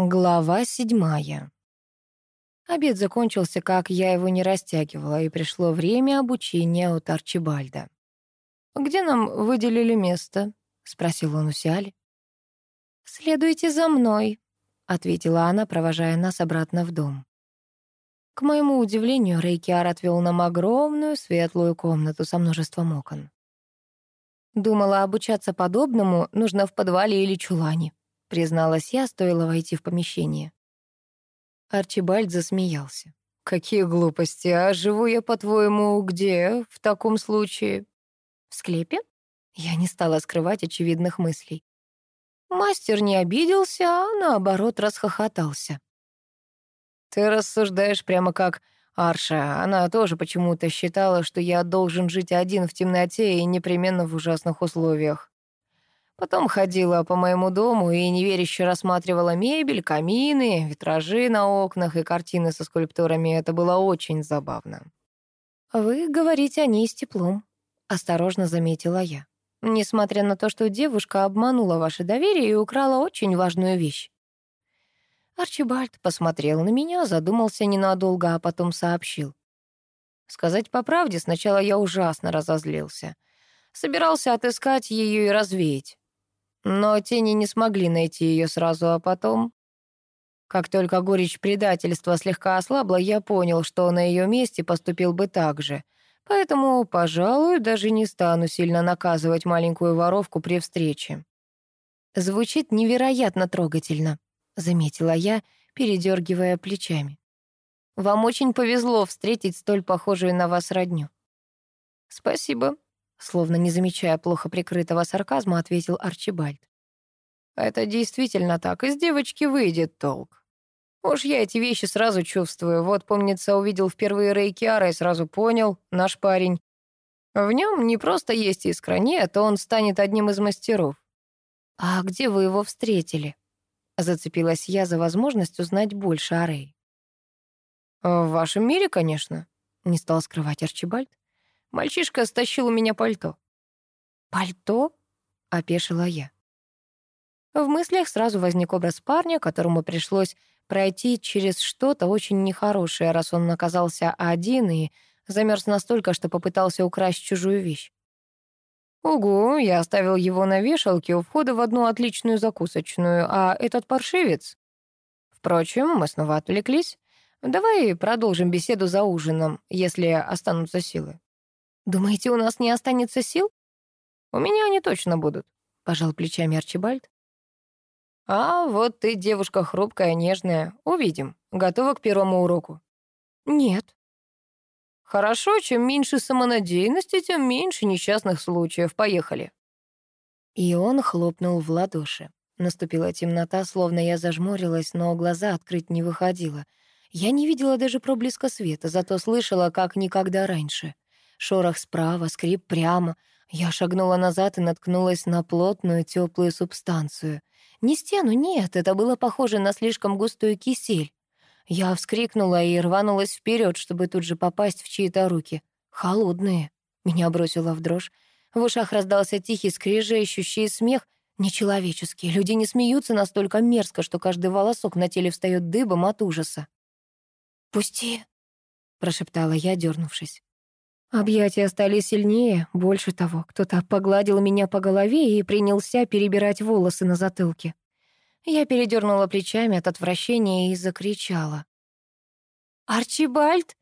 Глава седьмая. Обед закончился, как я его не растягивала, и пришло время обучения у Тарчибальда. «Где нам выделили место?» — спросил он у Сиали. «Следуйте за мной», — ответила она, провожая нас обратно в дом. К моему удивлению, Рейкиар отвел нам огромную светлую комнату со множеством окон. Думала, обучаться подобному нужно в подвале или чулане. — призналась я, стоило войти в помещение. Арчибальд засмеялся. «Какие глупости! А живу я, по-твоему, где в таком случае?» «В склепе?» Я не стала скрывать очевидных мыслей. Мастер не обиделся, а наоборот расхохотался. «Ты рассуждаешь прямо как Арша. Она тоже почему-то считала, что я должен жить один в темноте и непременно в ужасных условиях». Потом ходила по моему дому и неверяще рассматривала мебель, камины, витражи на окнах и картины со скульптурами. Это было очень забавно. «Вы говорите о ней с теплом», — осторожно заметила я. «Несмотря на то, что девушка обманула ваше доверие и украла очень важную вещь». Арчибальд посмотрел на меня, задумался ненадолго, а потом сообщил. Сказать по правде, сначала я ужасно разозлился. Собирался отыскать ее и развеять. Но тени не смогли найти ее сразу, а потом... Как только горечь предательства слегка ослабла, я понял, что на ее месте поступил бы так же. Поэтому, пожалуй, даже не стану сильно наказывать маленькую воровку при встрече. «Звучит невероятно трогательно», — заметила я, передергивая плечами. «Вам очень повезло встретить столь похожую на вас родню». «Спасибо», Словно не замечая плохо прикрытого сарказма, ответил Арчибальд. «Это действительно так. Из девочки выйдет толк. Уж я эти вещи сразу чувствую. Вот, помнится, увидел впервые Рейкиара и сразу понял, наш парень. В нем не просто есть искра, нет, он станет одним из мастеров». «А где вы его встретили?» Зацепилась я за возможность узнать больше о Рей. «В вашем мире, конечно», — не стал скрывать Арчибальд. Мальчишка стащил у меня пальто». «Пальто?» — опешила я. В мыслях сразу возник образ парня, которому пришлось пройти через что-то очень нехорошее, раз он оказался один и замерз настолько, что попытался украсть чужую вещь. «Угу, я оставил его на вешалке у входа в одну отличную закусочную, а этот паршивец...» Впрочем, мы снова отвлеклись. Давай продолжим беседу за ужином, если останутся силы. Думаете, у нас не останется сил? У меня они точно будут, пожал плечами Арчибальд. А вот ты, девушка хрупкая, нежная. Увидим. Готова к первому уроку? Нет. Хорошо, чем меньше самонадеянности, тем меньше несчастных случаев. Поехали. И он хлопнул в ладоши. Наступила темнота, словно я зажмурилась, но глаза открыть не выходило. Я не видела даже проблеска света, зато слышала, как никогда раньше — Шорох справа, скрип прямо. Я шагнула назад и наткнулась на плотную теплую субстанцию. Не стену, нет, это было похоже на слишком густую кисель. Я вскрикнула и рванулась вперед, чтобы тут же попасть в чьи-то руки. Холодные. Меня бросило в дрожь. В ушах раздался тихий, скрежещущий смех. Нечеловеческий. Люди не смеются настолько мерзко, что каждый волосок на теле встает дыбом от ужаса. «Пусти!» — прошептала я, дернувшись. Объятия стали сильнее, больше того, кто-то погладил меня по голове и принялся перебирать волосы на затылке. Я передернула плечами от отвращения и закричала. «Арчибальд?»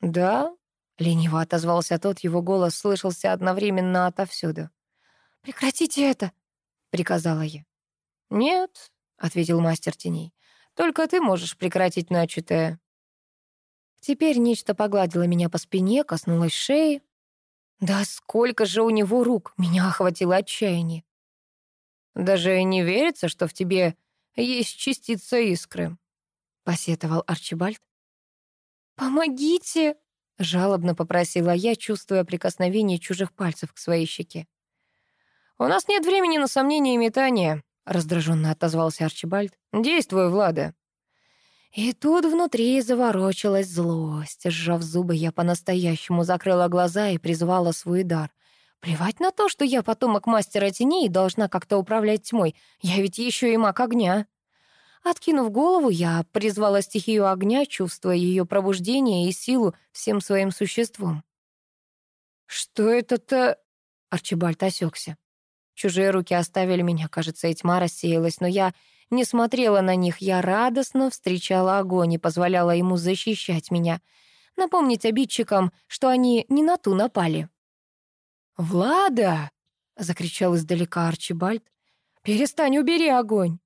«Да?» — лениво отозвался тот, его голос слышался одновременно отовсюду. «Прекратите это!» — приказала я. «Нет», — ответил мастер теней, — «только ты можешь прекратить начатое». Теперь нечто погладило меня по спине, коснулось шеи. Да сколько же у него рук! Меня охватило отчаяние. «Даже не верится, что в тебе есть частица искры», — посетовал Арчибальд. «Помогите!» — жалобно попросила я, чувствуя прикосновение чужих пальцев к своей щеке. «У нас нет времени на сомнения и метания», — раздраженно отозвался Арчибальд. «Действуй, Влада, и тут внутри заворочилась злость. Сжав зубы, я по-настоящему закрыла глаза и призвала свой дар. Плевать на то, что я потомок мастера теней и должна как-то управлять тьмой. Я ведь еще и маг огня. Откинув голову, я призвала стихию огня, чувствуя ее пробуждение и силу всем своим существом. «Что это-то?» — Арчибальд осекся. Чужие руки оставили меня, кажется, и тьма рассеялась, но я не смотрела на них, я радостно встречала огонь и позволяла ему защищать меня. Напомнить обидчикам, что они не на ту напали. «Влада!» — закричал издалека Арчибальд. «Перестань, убери огонь!»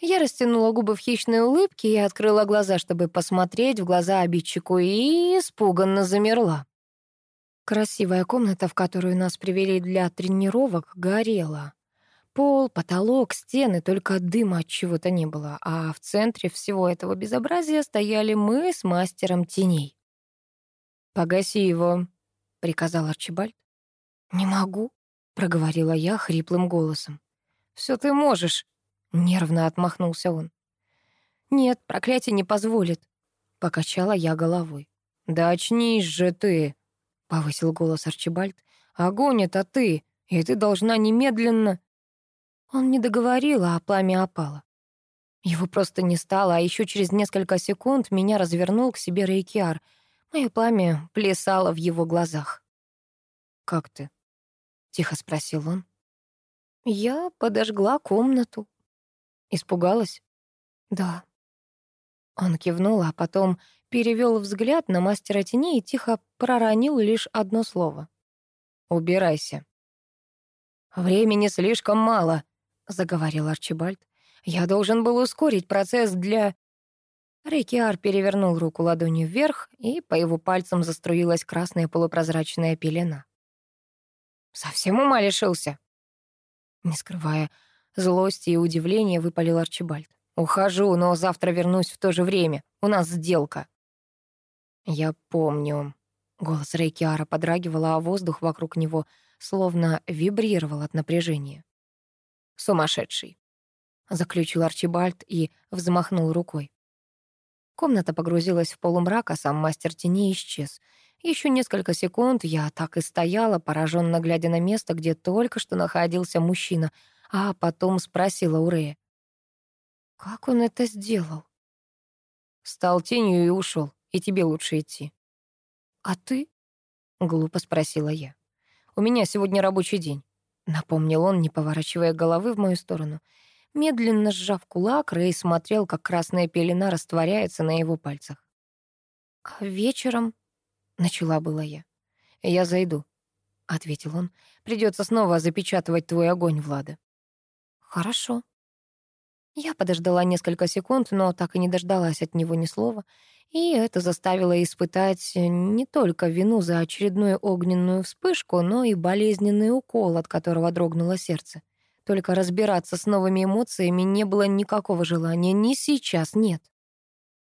Я растянула губы в хищной улыбке и открыла глаза, чтобы посмотреть в глаза обидчику, и испуганно замерла. Красивая комната, в которую нас привели для тренировок, горела пол, потолок, стены, только дыма от чего-то не было, а в центре всего этого безобразия стояли мы с мастером теней. «Погаси его», — приказал Арчибальд. «Не могу», — проговорила я хриплым голосом. «Все ты можешь», — нервно отмахнулся он. «Нет, проклятие не позволит», — покачала я головой. «Да очнись же ты», — повысил голос Арчибальд. «Огонь это ты, и ты должна немедленно...» Он не договорил, а пламя опало. Его просто не стало, а еще через несколько секунд меня развернул к себе Рейкиар. Мое пламя плясало в его глазах. «Как ты?» — тихо спросил он. «Я подожгла комнату». «Испугалась?» «Да». Он кивнул, а потом перевел взгляд на мастера теней и тихо проронил лишь одно слово. «Убирайся». «Времени слишком мало», — заговорил Арчибальд. «Я должен был ускорить процесс для...» Рейкиар перевернул руку ладонью вверх, и по его пальцам заструилась красная полупрозрачная пелена. «Совсем ума лишился?» Не скрывая злости и удивления, выпалил Арчибальд. «Ухожу, но завтра вернусь в то же время. У нас сделка». «Я помню». Голос Рейкиара подрагивал, а воздух вокруг него словно вибрировал от напряжения сумасшедший», — заключил Арчибальд и взмахнул рукой. Комната погрузилась в полумрак, а сам мастер теней исчез. Еще несколько секунд я так и стояла, пораженно глядя на место, где только что находился мужчина, а потом спросила у Рея. «Как он это сделал?» «Стал тенью и ушел, и тебе лучше идти». «А ты?» — глупо спросила я. «У меня сегодня рабочий день». Напомнил он, не поворачивая головы в мою сторону. Медленно сжав кулак, Рэй смотрел, как красная пелена растворяется на его пальцах. «А вечером?» — начала была я. «Я зайду», — ответил он. «Придется снова запечатывать твой огонь, Влада». «Хорошо», я подождала несколько секунд, но так и не дождалась от него ни слова. И это заставило испытать не только вину за очередную огненную вспышку, но и болезненный укол, от которого дрогнуло сердце. Только разбираться с новыми эмоциями не было никакого желания, ни сейчас нет.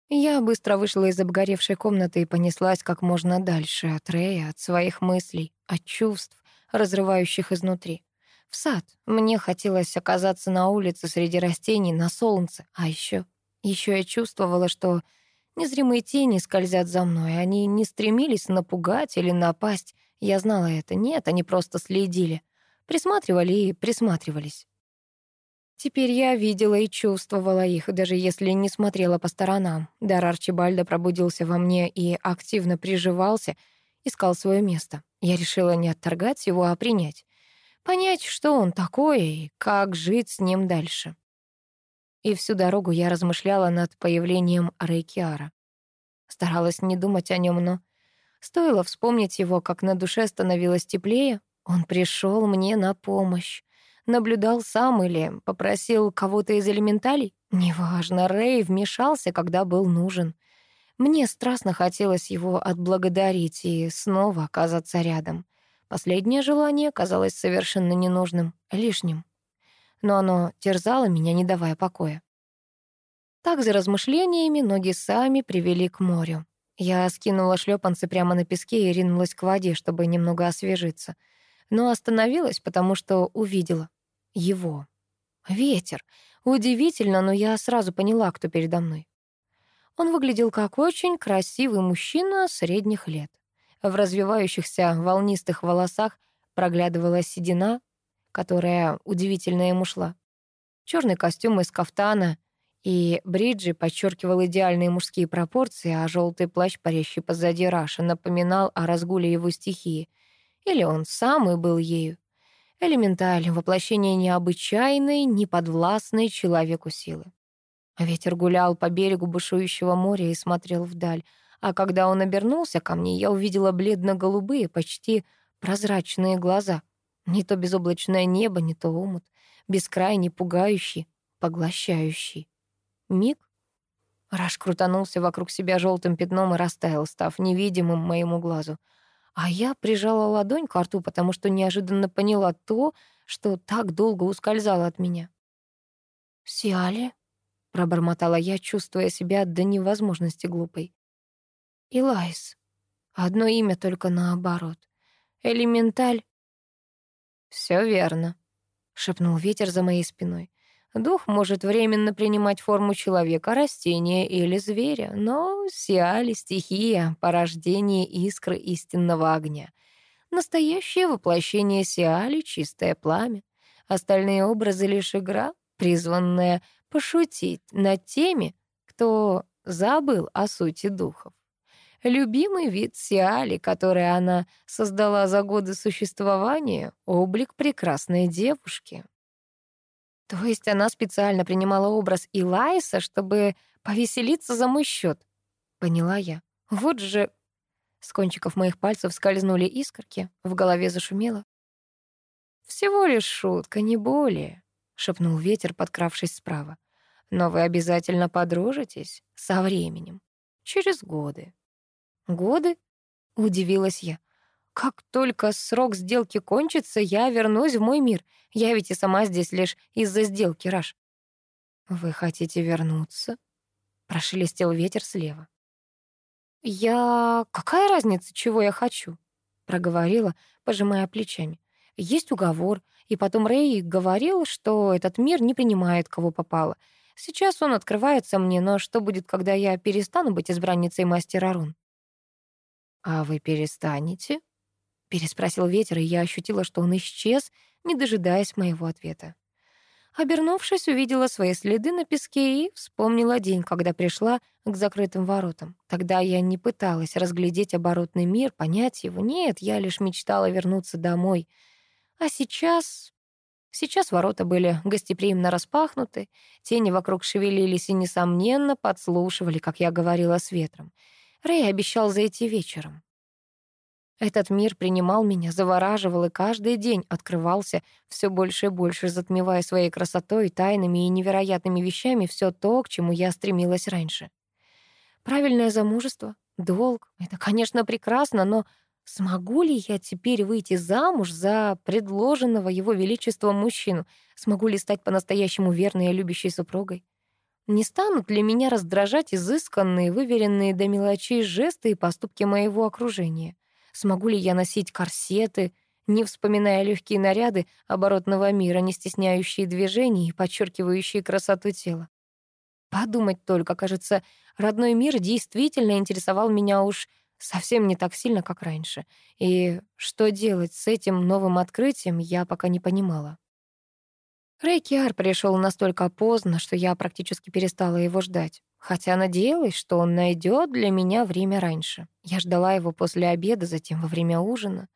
Я быстро вышла из обгоревшей комнаты и понеслась как можно дальше от Рэя, от своих мыслей, от чувств, разрывающих изнутри сад. Мне хотелось оказаться на улице среди растений, на солнце. А еще, еще я чувствовала, что незримые тени скользят за мной. Они не стремились напугать или напасть. Я знала это. Нет, они просто следили. Присматривали и присматривались. Теперь я видела и чувствовала их, даже если не смотрела по сторонам. Дар Арчибальда пробудился во мне и активно приживался, искал свое место. Я решила не отторгать его, а принять понять, что он такое и как жить с ним дальше. И всю дорогу я размышляла над появлением Рейкиара. Старалась не думать о нем, но стоило вспомнить его, как на душе становилось теплее. Он пришел мне на помощь. Наблюдал сам или попросил кого-то из элементалей. Неважно, Рэй вмешался, когда был нужен. Мне страстно хотелось его отблагодарить и снова оказаться рядом. Последнее желание казалось совершенно ненужным, лишним. Но оно терзало меня, не давая покоя. Так, за размышлениями, ноги сами привели к морю. Я скинула шлепанцы прямо на песке и ринулась к воде, чтобы немного освежиться. Но остановилась, потому что увидела его. Ветер. Удивительно, но я сразу поняла, кто передо мной. Он выглядел как очень красивый мужчина средних лет. В развивающихся волнистых волосах проглядывала седина, которая удивительно ему шла. Черный костюм из кафтана и бриджи подчеркивал идеальные мужские пропорции, а желтый плащ, парящий позади Раша, напоминал о разгуле его стихии. Или он сам и был ею. Элементаль — воплощение необычайной, неподвластной человеку силы. Ветер гулял по берегу бушующего моря и смотрел вдаль — а когда он обернулся ко мне, я увидела бледно-голубые, почти прозрачные глаза. Не то безоблачное небо, не то омут. Бескрайний, пугающий, поглощающий. Миг. Раш крутанулся вокруг себя желтым пятном и растаял, став невидимым моему глазу. А я прижала ладонь к рту, потому что неожиданно поняла то, что так долго ускользало от меня. «Сиали?» — пробормотала я, чувствуя себя до невозможности глупой и Лайс. Одно имя только наоборот. Элементаль. Все верно, шепнул ветер за моей спиной. Дух может временно принимать форму человека, растения или зверя, но сиали стихия порождение искры истинного огня. Настоящее воплощение сиали чистое пламя. Остальные образы лишь игра, призванная пошутить над теми, кто забыл о сути духов. Любимый вид Сиали, который она создала за годы существования, облик прекрасной девушки. То есть она специально принимала образ Илайса, чтобы повеселиться за мой счет. Поняла я. Вот же... С кончиков моих пальцев скользнули искорки, в голове зашумело. «Всего лишь шутка, не более», — шепнул ветер, подкравшись справа. «Но вы обязательно подружитесь со временем, через годы». Годы? Удивилась я. Как только срок сделки кончится, я вернусь в мой мир. Я ведь и сама здесь лишь из-за сделки, Раш. Вы хотите вернуться? Прошелестел ветер слева. Я... Какая разница, чего я хочу? Проговорила, пожимая плечами. Есть уговор, и потом Рэй говорил, что этот мир не принимает, кого попало. Сейчас он открывается мне, но что будет, когда я перестану быть избранницей мастера рун? «А вы перестанете?» — переспросил ветер, и я ощутила, что он исчез, не дожидаясь моего ответа. Обернувшись, увидела свои следы на песке и вспомнила день, когда пришла к закрытым воротам. Тогда я не пыталась разглядеть оборотный мир, понять его. Нет, я лишь мечтала вернуться домой. А сейчас... Сейчас ворота были гостеприимно распахнуты, тени вокруг шевелились и, несомненно, подслушивали, как я говорила с ветром. Рэй обещал зайти вечером. Этот мир принимал меня, завораживал и каждый день открывался все больше и больше, затмевая своей красотой, тайными и невероятными вещами все то, к чему я стремилась раньше. Правильное замужество, долг — это, конечно, прекрасно, но смогу ли я теперь выйти замуж за предложенного его величеством мужчину? Смогу ли стать по-настоящему верной и любящей супругой? Не станут ли меня раздражать изысканные, выверенные до мелочей жесты и поступки моего окружения? Смогу ли я носить корсеты, не вспоминая легкие наряды оборотного мира, не стесняющие движений и подчеркивающие красоту тела? Подумать только, кажется, родной мир действительно интересовал меня уж совсем не так сильно, как раньше. И что делать с этим новым открытием, я пока не понимала. Рейкиар пришел настолько поздно, что я практически перестала его ждать. Хотя надеялась, что он найдет для меня время раньше. Я ждала его после обеда, затем во время ужина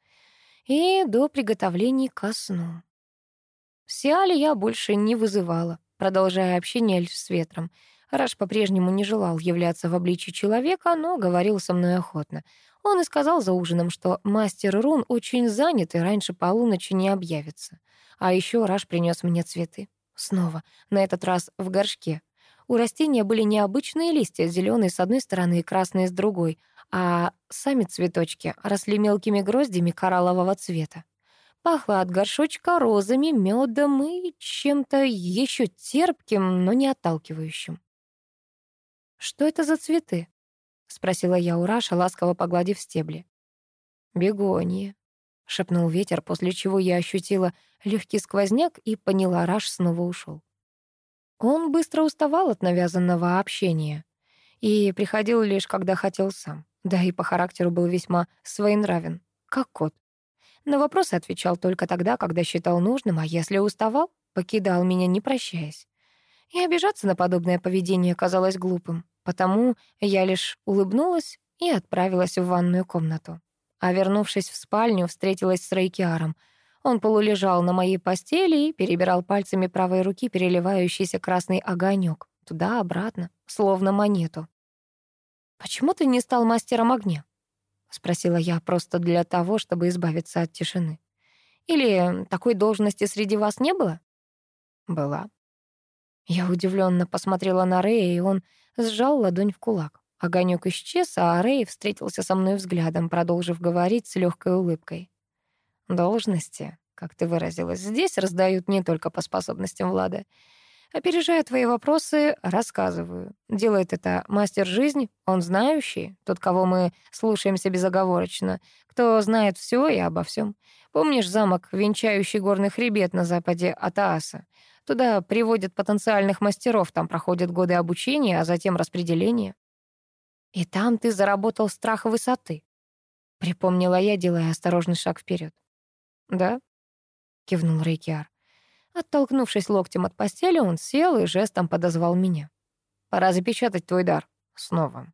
и до приготовлений ко сну. Сиали я больше не вызывала, продолжая общение лишь с ветром. Раш по-прежнему не желал являться в обличии человека, но говорил со мной охотно. Он и сказал за ужином, что мастер Рун очень занят и раньше полуночи не объявится. А еще Раш принес мне цветы. Снова, на этот раз в горшке. У растения были необычные листья, зеленые с одной стороны и красные с другой, а сами цветочки росли мелкими гроздями кораллового цвета. Пахло от горшочка розами, медом и чем-то еще терпким, но не отталкивающим. «Что это за цветы?» — спросила я у Раша, ласково погладив стебли. «Бегонии», — шепнул ветер, после чего я ощутила легкий сквозняк и поняла, Раш снова ушел. Он быстро уставал от навязанного общения и приходил лишь, когда хотел сам. Да и по характеру был весьма своенравен, как кот. На вопросы отвечал только тогда, когда считал нужным, а если уставал, покидал меня, не прощаясь. И обижаться на подобное поведение казалось глупым, потому я лишь улыбнулась и отправилась в ванную комнату а вернувшись в спальню, встретилась с Рейкиаром. Он полулежал на моей постели и перебирал пальцами правой руки переливающийся красный огонек туда-обратно, словно монету. «Почему ты не стал мастером огня?» — спросила я просто для того, чтобы избавиться от тишины. «Или такой должности среди вас не было?» «Была». Я удивленно посмотрела на Рея, и он сжал ладонь в кулак. Огонек исчез, а Рэй встретился со мной взглядом, продолжив говорить с легкой улыбкой. «Должности, как ты выразилась, здесь раздают не только по способностям Влада. Опережая твои вопросы, рассказываю. Делает это мастер жизни, он знающий, тот, кого мы слушаемся безоговорочно, кто знает все и обо всем. Помнишь замок, венчающий горный хребет на западе Атааса? Туда приводят потенциальных мастеров, там проходят годы обучения, а затем распределение. И там ты заработал страх высоты. Припомнила я, делая осторожный шаг вперед. Да? Кивнул Рейкиар. Оттолкнувшись локтем от постели, он сел и жестом подозвал меня. «Пора запечатать твой дар. Снова».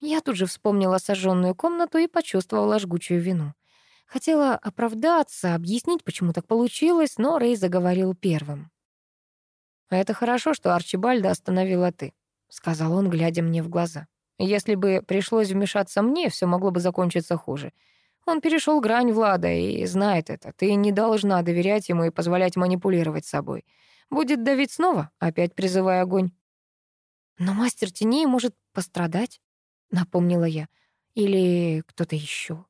Я тут же вспомнила сожженную комнату и почувствовала жгучую вину. Хотела оправдаться, объяснить, почему так получилось, но Рей заговорил первым. «Это хорошо, что Арчибальда остановила ты», — сказал он, глядя мне в глаза. Если бы пришлось вмешаться мне, все могло бы закончиться хуже. Он перешел грань Влада и знает это. Ты не должна доверять ему и позволять манипулировать собой. Будет давить снова, опять призывая огонь. «Но мастер теней может пострадать», — напомнила я. «Или кто-то еще.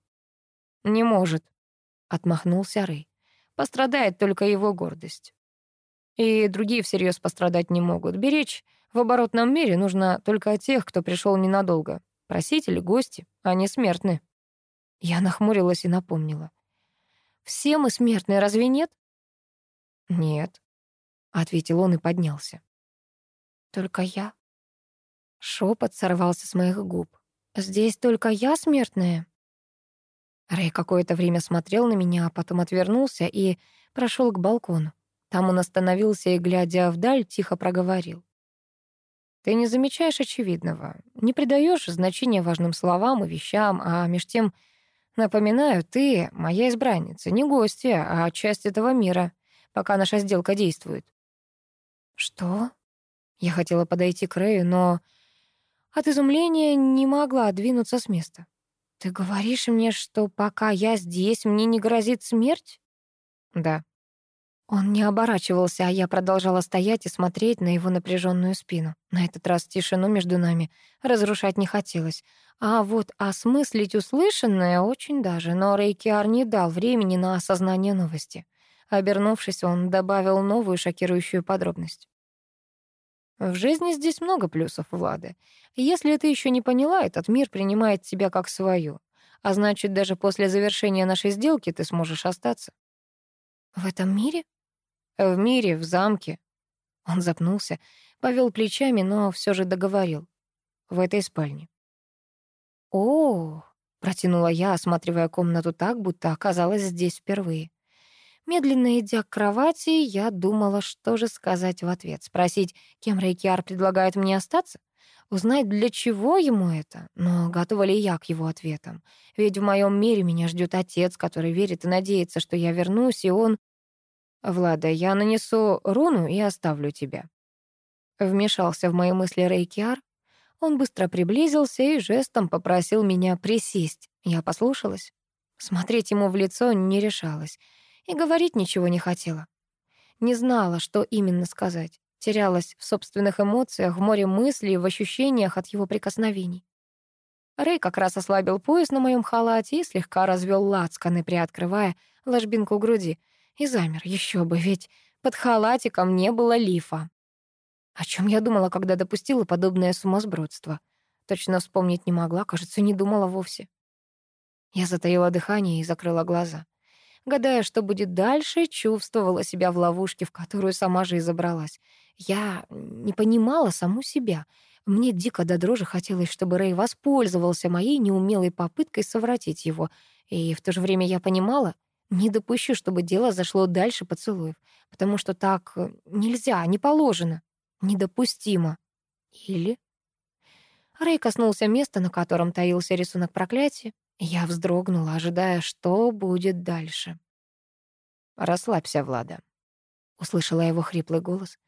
«Не может», — отмахнулся Рэй. «Пострадает только его гордость» и другие всерьез пострадать не могут. Беречь в оборотном мире нужно только о тех, кто пришел ненадолго. Просители, гости, они смертны. Я нахмурилась и напомнила. «Все мы смертные, разве нет?» «Нет», — ответил он и поднялся. «Только я?» Шепот сорвался с моих губ. «Здесь только я смертная?» Рэй какое-то время смотрел на меня, а потом отвернулся и прошел к балкону. Там он остановился и, глядя вдаль, тихо проговорил. «Ты не замечаешь очевидного, не придаешь значения важным словам и вещам, а меж тем, напоминаю, ты моя избранница, не гостья, а часть этого мира, пока наша сделка действует». «Что?» Я хотела подойти к Рэю, но от изумления не могла двинуться с места. «Ты говоришь мне, что пока я здесь, мне не грозит смерть?» «Да», он не оборачивался, а я продолжала стоять и смотреть на его напряженную спину. На этот раз тишину между нами разрушать не хотелось. А вот осмыслить услышанное очень даже, но Рейкиар не дал времени на осознание новости. Обернувшись, он добавил новую шокирующую подробность. В жизни здесь много плюсов, Влада. Если ты еще не поняла, этот мир принимает тебя как свою. А значит, даже после завершения нашей сделки ты сможешь остаться. В этом мире? Э, в мире, в замке». Он запнулся, повел плечами, но все же договорил. «В этой спальне». О, протянула я, осматривая комнату так, будто оказалась здесь впервые. Медленно идя к кровати, я думала, что же сказать в ответ. Спросить, кем Рейкиар предлагает мне остаться? Узнать, для чего ему это? Но готова ли я к его ответам? Ведь в моем мире меня ждет отец, который верит и надеется, что я вернусь, и он «Влада, я нанесу руну и оставлю тебя». Вмешался в мои мысли Рейкиар. Он быстро приблизился и жестом попросил меня присесть. Я послушалась. Смотреть ему в лицо не решалась. И говорить ничего не хотела. Не знала, что именно сказать. Терялась в собственных эмоциях, в море мыслей, в ощущениях от его прикосновений. Рэй как раз ослабил пояс на моем халате и слегка развел лацканы, приоткрывая ложбинку груди — и замер, еще бы, ведь под халатиком не было лифа. О чем я думала, когда допустила подобное сумасбродство? Точно вспомнить не могла, кажется, не думала вовсе. Я затаила дыхание и закрыла глаза. Гадая, что будет дальше, чувствовала себя в ловушке, в которую сама же и забралась. Я не понимала саму себя. Мне дико до дрожи хотелось, чтобы Рэй воспользовался моей неумелой попыткой совратить его. И в то же время я понимала, не допущу, чтобы дело зашло дальше поцелуев, потому что так э, нельзя, не положено, недопустимо. Или... Рэй коснулся места, на котором таился рисунок проклятия. Я вздрогнула, ожидая, что будет дальше. «Расслабься, Влада», — услышала его хриплый голос.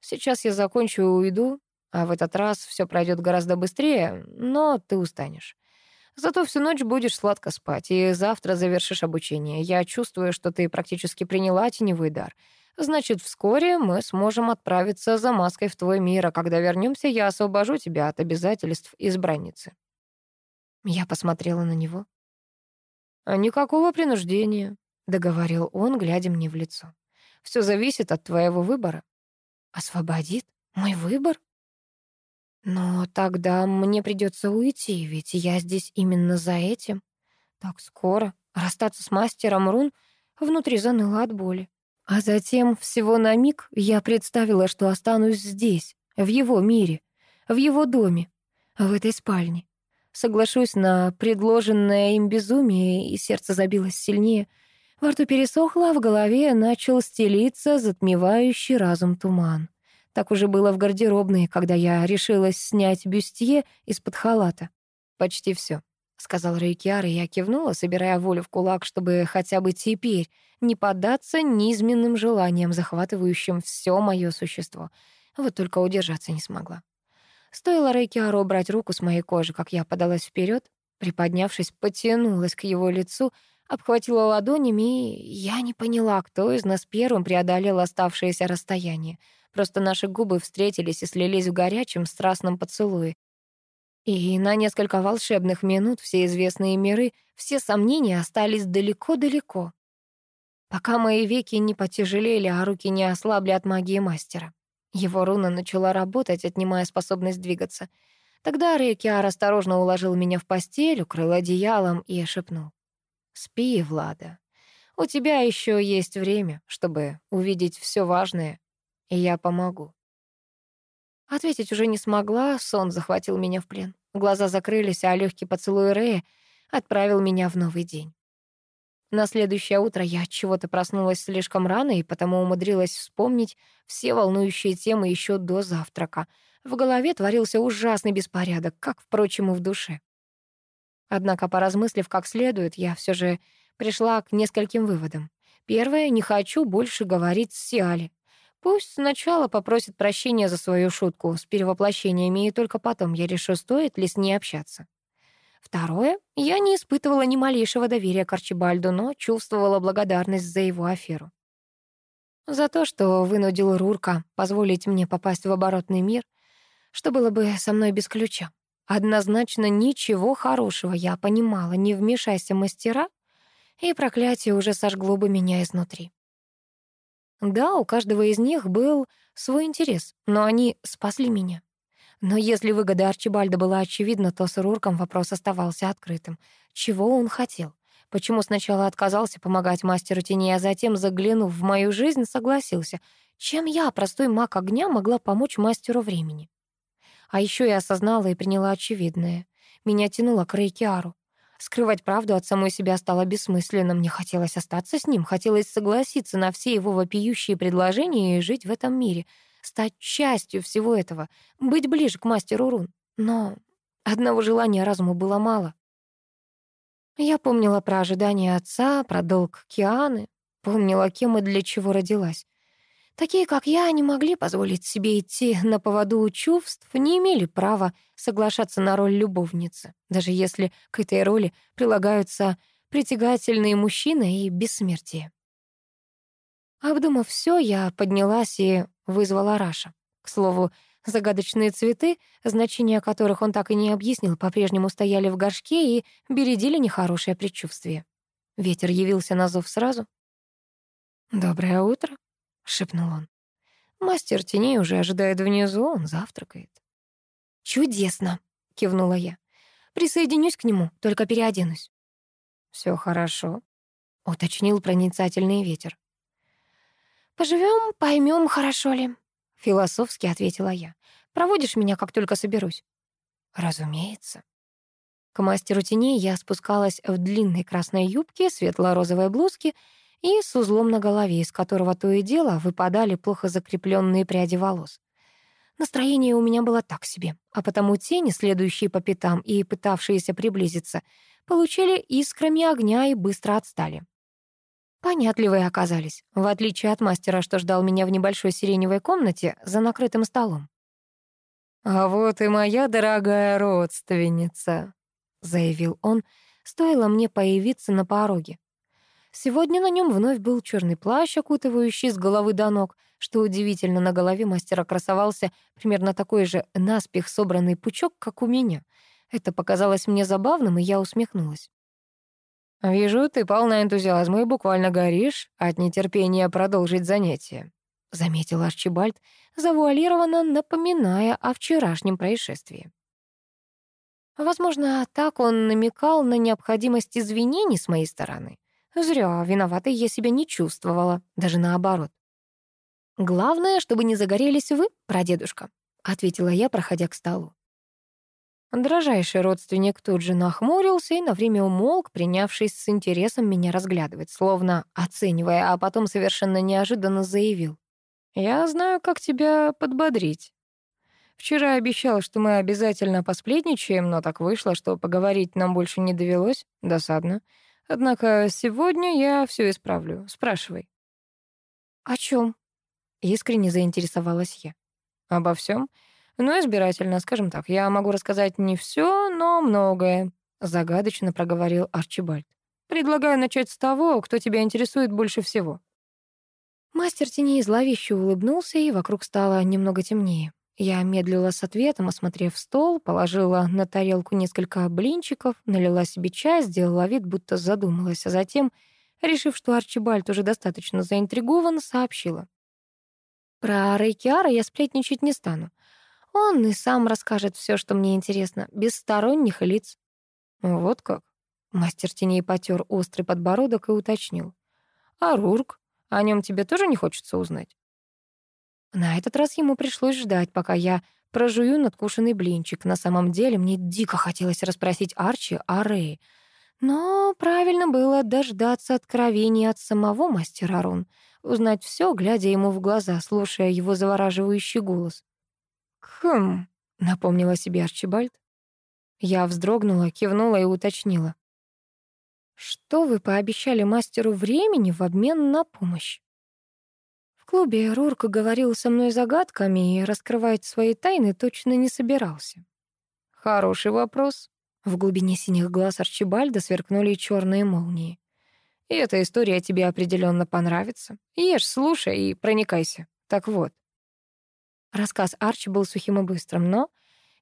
«Сейчас я закончу и уйду, а в этот раз все пройдет гораздо быстрее, но ты устанешь. Зато всю ночь будешь сладко спать, и завтра завершишь обучение. Я чувствую, что ты практически приняла теневый дар. Значит, вскоре мы сможем отправиться за маской в твой мир, а когда вернемся, я освобожу тебя от обязательств избранницы». Я посмотрела на него. «Никакого принуждения», — договорил он, глядя мне в лицо. «Все зависит от твоего выбора». «Освободит? Мой выбор?» Но тогда мне придется уйти, ведь я здесь именно за этим. Так скоро расстаться с мастером рун внутри заныло от боли. А затем, всего на миг, я представила, что останусь здесь, в его мире, в его доме, в этой спальне. Соглашусь на предложенное им безумие, и сердце забилось сильнее. Во рту пересохло, а в голове начал стелиться затмевающий разум туман. Так уже было в гардеробной, когда я решилась снять бюстье из-под халата. «Почти все, сказал Рейкиар, и я кивнула, собирая волю в кулак, чтобы хотя бы теперь не поддаться низменным желаниям, захватывающим все мое существо. Вот только удержаться не смогла. Стоило Рейкиару брать руку с моей кожи, как я подалась вперед, приподнявшись, потянулась к его лицу, обхватила ладонями, и я не поняла, кто из нас первым преодолел оставшееся расстояние — Просто наши губы встретились и слились в горячем, страстном поцелуе. И на несколько волшебных минут все известные миры, все сомнения остались далеко-далеко, пока мои веки не потяжелели, а руки не ослабли от магии мастера. Его руна начала работать, отнимая способность двигаться. Тогда Рейкиар осторожно уложил меня в постель, укрыл одеялом и шепнул. «Спи, Влада. У тебя еще есть время, чтобы увидеть все важное и я помогу». Ответить уже не смогла, сон захватил меня в плен. Глаза закрылись, а легкий поцелуй Рэя отправил меня в новый день. На следующее утро я от чего-то проснулась слишком рано и потому умудрилась вспомнить все волнующие темы еще до завтрака. В голове творился ужасный беспорядок, как, впрочем, и в душе. Однако, поразмыслив как следует, я все же пришла к нескольким выводам. Первое — не хочу больше говорить с Сиали. Пусть сначала попросит прощения за свою шутку с перевоплощениями, и только потом я решу, стоит ли с ней общаться. Второе. Я не испытывала ни малейшего доверия к Арчибальду, но чувствовала благодарность за его аферу. За то, что вынудил Рурка позволить мне попасть в оборотный мир, что было бы со мной без ключа. Однозначно ничего хорошего я понимала, не вмешайся мастера, и проклятие уже сожгло бы меня изнутри. Да, у каждого из них был свой интерес, но они спасли меня. Но если выгода Арчибальда была очевидна, то с Рурком вопрос оставался открытым. Чего он хотел? Почему сначала отказался помогать мастеру теней, а затем, заглянув в мою жизнь, согласился? Чем я, простой маг огня, могла помочь мастеру времени? А еще я осознала и приняла очевидное. Меня тянуло к Рейкиару. Скрывать правду от самой себя стало бессмысленным. Мне хотелось остаться с ним, хотелось согласиться на все его вопиющие предложения и жить в этом мире, стать частью всего этого, быть ближе к мастеру рун. Но одного желания разума было мало. Я помнила про ожидания отца, про долг Кианы, помнила, кем и для чего родилась. Такие, как я, не могли позволить себе идти на поводу чувств, не имели права соглашаться на роль любовницы, даже если к этой роли прилагаются притягательные мужчины и бессмертие. Обдумав все, я поднялась и вызвала Раша. К слову, загадочные цветы, значение которых он так и не объяснил, по-прежнему стояли в горшке и бередили нехорошее предчувствие. Ветер явился на зов сразу. «Доброе утро», шепнул он. Мастер теней уже ожидает внизу, он завтракает. Чудесно, кивнула я. Присоединюсь к нему, только переоденусь. Все хорошо, уточнил проницательный ветер. Поживем, поймем, хорошо ли, философски ответила я. Проводишь меня, как только соберусь. Разумеется. К мастеру теней я спускалась в длинной красной юбке, светло-розовой блузке и с узлом на голове, из которого то и дело выпадали плохо закрепленные пряди волос. Настроение у меня было так себе, а потому тени, следующие по пятам и пытавшиеся приблизиться, получили искрами огня и быстро отстали. Понятливые оказались, в отличие от мастера, что ждал меня в небольшой сиреневой комнате за накрытым столом. «А вот и моя дорогая родственница», — заявил он, — стоило мне появиться на пороге. Сегодня на нем вновь был черный плащ, окутывающий с головы до ног. Что удивительно, на голове мастера красовался примерно такой же наспех собранный пучок, как у меня. Это показалось мне забавным, и я усмехнулась. «Вижу, ты полна энтузиазма и буквально горишь от нетерпения продолжить занятие», — заметил Арчибальд, завуалированно напоминая о вчерашнем происшествии. Возможно, так он намекал на необходимость извинений с моей стороны. Зря, виноватой я себя не чувствовала, даже наоборот. «Главное, чтобы не загорелись вы, прадедушка», — ответила я, проходя к столу. Дорожайший родственник тут же нахмурился и на время умолк, принявшись с интересом меня разглядывать, словно оценивая, а потом совершенно неожиданно заявил. «Я знаю, как тебя подбодрить. Вчера обещал, что мы обязательно посплетничаем, но так вышло, что поговорить нам больше не довелось. Досадно. Однако сегодня я все исправлю. Спрашивай». «О чем?» — искренне заинтересовалась я. «Обо всем. Но ну, избирательно, скажем так. Я могу рассказать не все, но многое», — загадочно проговорил Арчибальд. «Предлагаю начать с того, кто тебя интересует больше всего». Мастер теней зловеще улыбнулся, и вокруг стало немного темнее. Я медлила с ответом, осмотрев стол, положила на тарелку несколько блинчиков, налила себе чай, сделала вид, будто задумалась, а затем, решив, что Арчибальд уже достаточно заинтригован, сообщила. «Про Рейкиара я сплетничать не стану. Он и сам расскажет все, что мне интересно, без сторонних лиц». «Вот как?» Мастер теней потер острый подбородок и уточнил. «А Рурк? О нем тебе тоже не хочется узнать?» На этот раз ему пришлось ждать, пока я прожую надкушенный блинчик. На самом деле мне дико хотелось расспросить Арчи о Рее. Но правильно было дождаться откровения от самого мастера рун, узнать все, глядя ему в глаза, слушая его завораживающий голос. «Хм», — напомнила себе Арчибальд. Я вздрогнула, кивнула и уточнила. «Что вы пообещали мастеру времени в обмен на помощь?» клубе Рурка говорил со мной загадками и раскрывать свои тайны точно не собирался. Хороший вопрос. В глубине синих глаз Арчибальда сверкнули черные молнии. И эта история тебе определенно понравится. Ешь, слушай и проникайся. Так вот. Рассказ Арчи был сухим и быстрым, но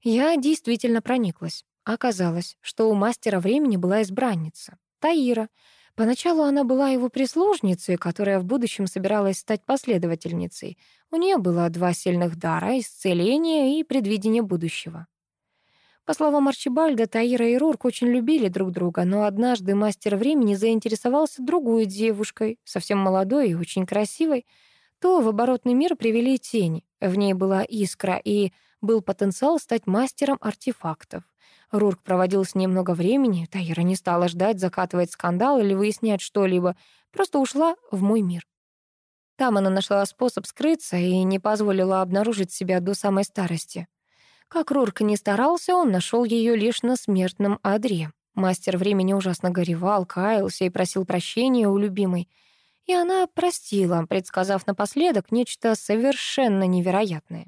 я действительно прониклась. Оказалось, что у мастера времени была избранница, Таира, Поначалу она была его прислужницей, которая в будущем собиралась стать последовательницей. У нее было два сильных дара — исцеление и предвидение будущего. По словам Арчибальда, Таира и Рурк очень любили друг друга, но однажды мастер времени заинтересовался другой девушкой, совсем молодой и очень красивой. То в оборотный мир привели тени. В ней была искра и был потенциал стать мастером артефактов. Рурк проводил с ней много времени, Таира не стала ждать, закатывать скандал или выяснять что-либо, просто ушла в мой мир. Там она нашла способ скрыться и не позволила обнаружить себя до самой старости. Как Рурк не старался, он нашел ее лишь на смертном одре. Мастер времени ужасно горевал, каялся и просил прощения у любимой. И она простила, предсказав напоследок нечто совершенно невероятное.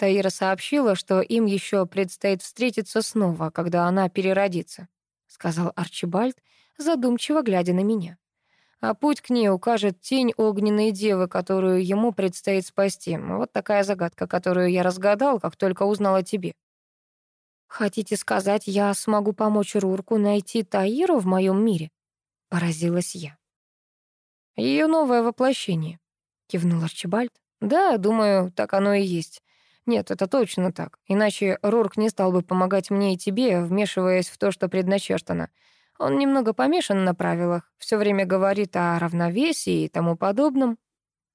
Таира сообщила, что им еще предстоит встретиться снова, когда она переродится, сказал Арчибальд, задумчиво глядя на меня. А путь к ней укажет тень огненной девы, которую ему предстоит спасти. Вот такая загадка, которую я разгадал, как только узнал о тебе. Хотите сказать, я смогу помочь Рурку найти Таиру в моем мире? поразилась я. Ее новое воплощение, кивнул Арчибальд. Да, думаю, так оно и есть. Нет, это точно так. Иначе Рорк не стал бы помогать мне и тебе, вмешиваясь в то, что предначертано. Он немного помешан на правилах, все время говорит о равновесии и тому подобном.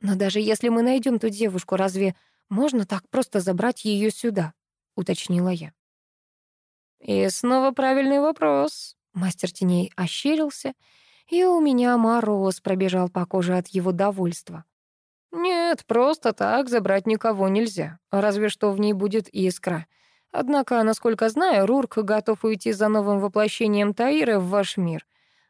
Но даже если мы найдем ту девушку, разве можно так просто забрать ее сюда? уточнила я. И снова правильный вопрос. Мастер теней ощерился, и у меня мороз пробежал по коже от его довольства. Нет, просто так забрать никого нельзя, разве что в ней будет искра. Однако, насколько знаю, Рурк готов уйти за новым воплощением Таира в ваш мир.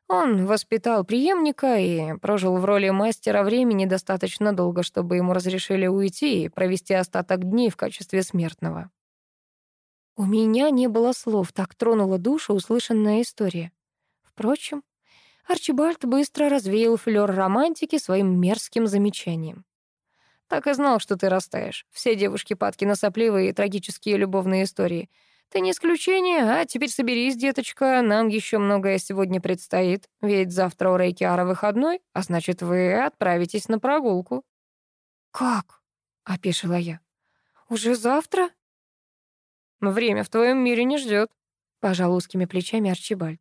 Он воспитал преемника и прожил в роли мастера времени достаточно долго, чтобы ему разрешили уйти и провести остаток дней в качестве смертного. У меня не было слов, так тронула душу услышанная история. Впрочем, Арчибальд быстро развеял флёр романтики своим мерзким замечанием. Так и знал, что ты растаешь. Все девушки падки на сопливые и трагические любовные истории. Ты не исключение, а теперь соберись, деточка, нам еще многое сегодня предстоит, ведь завтра у Рейкиара выходной, а значит, вы отправитесь на прогулку». «Как?» — опешила я. «Уже завтра?» «Время в твоем мире не ждет», — пожал узкими плечами Арчибальд.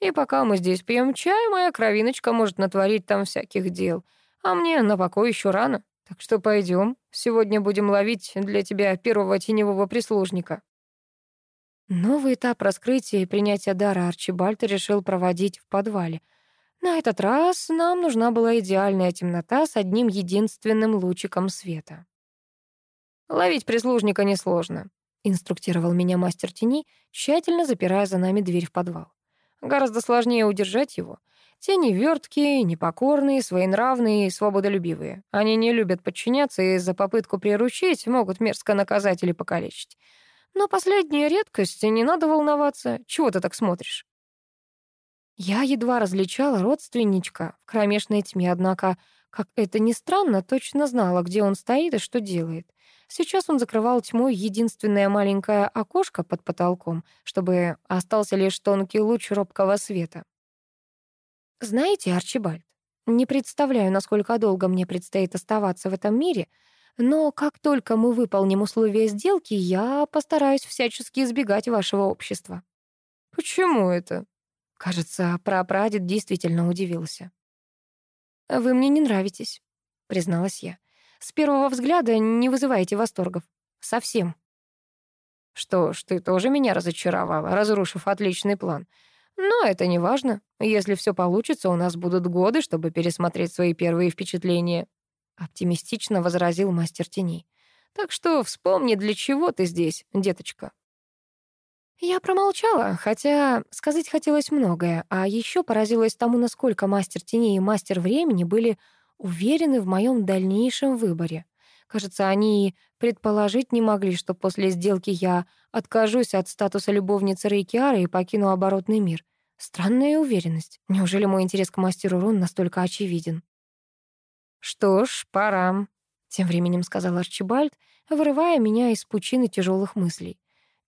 «И пока мы здесь пьем чай, моя кровиночка может натворить там всяких дел, а мне на покой еще рано». Так что пойдем. Сегодня будем ловить для тебя первого теневого прислужника. Новый этап раскрытия и принятия дара Арчибальд решил проводить в подвале. На этот раз нам нужна была идеальная темнота с одним единственным лучиком света. «Ловить прислужника несложно», — инструктировал меня мастер теней, тщательно запирая за нами дверь в подвал. «Гораздо сложнее удержать его. Те невертки, непокорные, своенравные и свободолюбивые. Они не любят подчиняться и за попытку приручить могут мерзко наказать или покалечить. Но последняя редкость, и не надо волноваться. Чего ты так смотришь? Я едва различала родственничка в кромешной тьме, однако, как это ни странно, точно знала, где он стоит и что делает. Сейчас он закрывал тьмой единственное маленькое окошко под потолком, чтобы остался лишь тонкий луч робкого света. «Знаете, Арчибальд, не представляю, насколько долго мне предстоит оставаться в этом мире, но как только мы выполним условия сделки, я постараюсь всячески избегать вашего общества». «Почему это?» Кажется, прапрадед действительно удивился. «Вы мне не нравитесь», — призналась я. «С первого взгляда не вызываете восторгов. Совсем». «Что ж, ты тоже меня разочаровала, разрушив отличный план. Но это не важно. Если все получится, у нас будут годы, чтобы пересмотреть свои первые впечатления. Оптимистично возразил мастер теней. Так что вспомни, для чего ты здесь, деточка. Я промолчала, хотя сказать хотелось многое, а еще поразилась тому, насколько мастер теней и мастер времени были уверены в моем дальнейшем выборе. Кажется, они предположить не могли, что после сделки я откажусь от статуса любовницы Рейкиара и покину оборотный мир. Странная уверенность. Неужели мой интерес к мастеру рун настолько очевиден? «Что ж, пора», — тем временем сказал Арчибальд, вырывая меня из пучины тяжелых мыслей.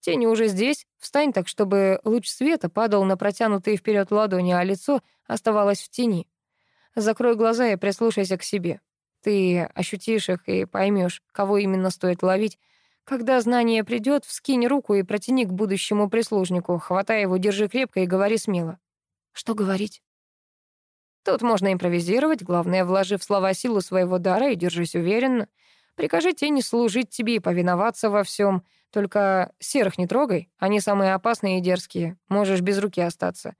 Тень уже здесь. Встань так, чтобы луч света падал на протянутые вперед ладони, а лицо оставалось в тени. Закрой глаза и прислушайся к себе. Ты ощутишь их и поймешь, кого именно стоит ловить. Когда знание придет, вскинь руку и протяни к будущему прислужнику. Хватай его, держи крепко и говори смело. Что говорить? Тут можно импровизировать, главное, вложив слова силу своего дара и держись уверенно. Прикажи тени служить тебе и повиноваться во всем. Только серых не трогай, они самые опасные и дерзкие. Можешь без руки остаться.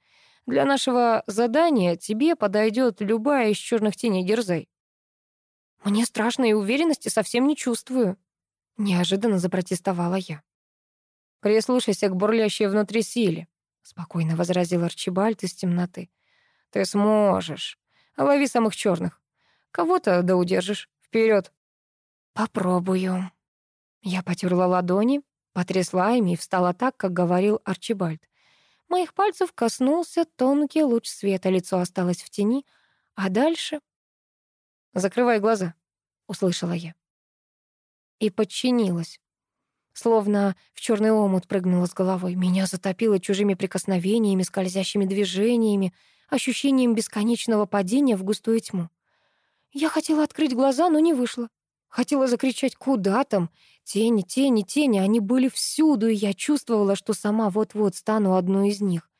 Для нашего задания тебе подойдет любая из черных теней дерзай. Мне страшно и уверенности совсем не чувствую. Неожиданно запротестовала я. «Прислушайся к бурлящей внутри силе», — спокойно возразил Арчибальд из темноты. «Ты сможешь. Лови самых черных. Кого-то да удержишь. Вперед. «Попробую». Я потерла ладони, потрясла ими и встала так, как говорил Арчибальд. Моих пальцев коснулся тонкий луч света, лицо осталось в тени, а дальше «Закрывай глаза», — услышала я. И подчинилась. Словно в черный омут прыгнула с головой. Меня затопило чужими прикосновениями, скользящими движениями, ощущением бесконечного падения в густую тьму. Я хотела открыть глаза, но не вышло. Хотела закричать «Куда там?» Тени, тени, тени, они были всюду, и я чувствовала, что сама вот-вот стану одной из них.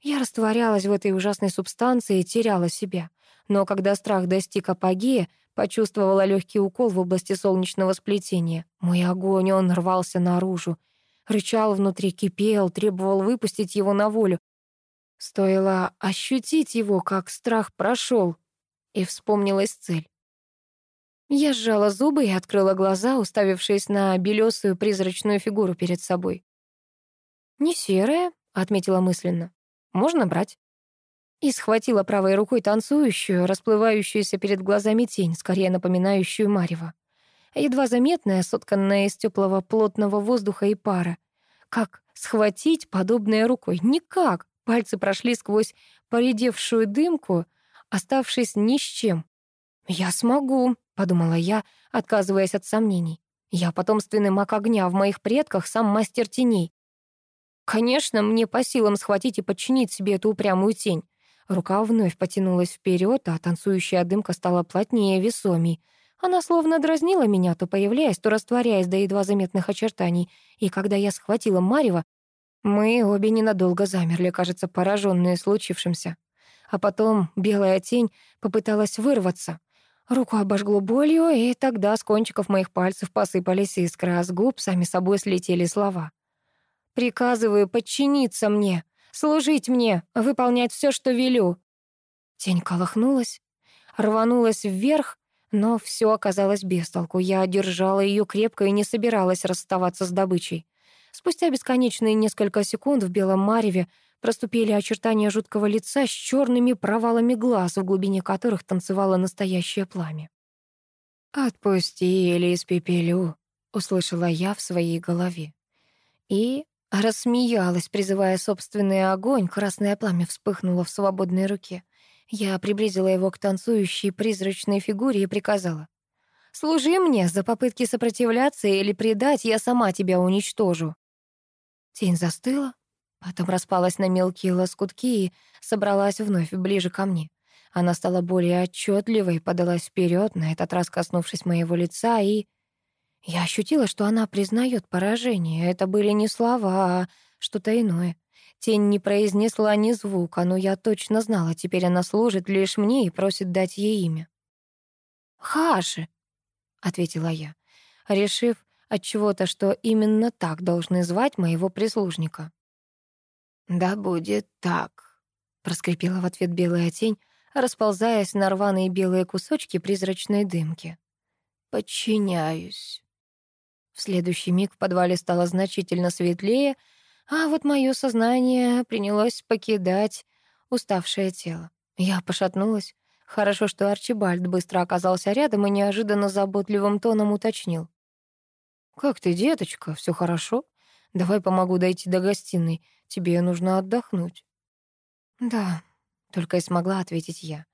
Я растворялась в этой ужасной субстанции и теряла себя но когда страх достиг апогея, почувствовала легкий укол в области солнечного сплетения. Мой огонь, он рвался наружу. Рычал внутри, кипел, требовал выпустить его на волю. Стоило ощутить его, как страх прошел, и вспомнилась цель. Я сжала зубы и открыла глаза, уставившись на белесую призрачную фигуру перед собой. «Не серая», — отметила мысленно. «Можно брать» и схватила правой рукой танцующую, расплывающуюся перед глазами тень, скорее напоминающую Марева. Едва заметная, сотканная из теплого плотного воздуха и пара. Как схватить подобное рукой? Никак! Пальцы прошли сквозь поредевшую дымку, оставшись ни с чем. «Я смогу», — подумала я, отказываясь от сомнений. «Я потомственный маг огня, в моих предках сам мастер теней. Конечно, мне по силам схватить и подчинить себе эту упрямую тень. Рука вновь потянулась вперед, а танцующая дымка стала плотнее, весомей. Она словно дразнила меня, то появляясь, то растворяясь до едва заметных очертаний. И когда я схватила Марева, мы обе ненадолго замерли, кажется, пораженные случившимся. А потом белая тень попыталась вырваться. Руку обожгло болью, и тогда с кончиков моих пальцев посыпались искры, а с губ сами собой слетели слова. «Приказываю подчиниться мне!» Служить мне, выполнять все, что велю». Тень колыхнулась, рванулась вверх, но все оказалось без толку. Я держала ее крепко и не собиралась расставаться с добычей. Спустя бесконечные несколько секунд в белом мареве проступили очертания жуткого лица с черными провалами глаз, в глубине которых танцевало настоящее пламя. «Отпусти или испепелю», — услышала я в своей голове. И Рассмеялась, призывая собственный огонь, красное пламя вспыхнуло в свободной руке. Я приблизила его к танцующей призрачной фигуре и приказала. «Служи мне, за попытки сопротивляться или предать я сама тебя уничтожу». Тень застыла, потом распалась на мелкие лоскутки и собралась вновь ближе ко мне. Она стала более отчетливой, подалась вперед, на этот раз коснувшись моего лица, и я ощутила, что она признает поражение. Это были не слова, а что-то иное. Тень не произнесла ни звука, но я точно знала, теперь она служит лишь мне и просит дать ей имя. «Хаши», — ответила я, решив от чего-то, что именно так должны звать моего прислужника. «Да будет так», — проскрипела в ответ белая тень, расползаясь на рваные белые кусочки призрачной дымки. «Подчиняюсь». В следующий миг в подвале стало значительно светлее, а вот мое сознание принялось покидать уставшее тело. Я пошатнулась. Хорошо, что Арчибальд быстро оказался рядом и неожиданно заботливым тоном уточнил. «Как ты, деточка, все хорошо? Давай помогу дойти до гостиной. Тебе нужно отдохнуть». «Да», — только и смогла ответить я.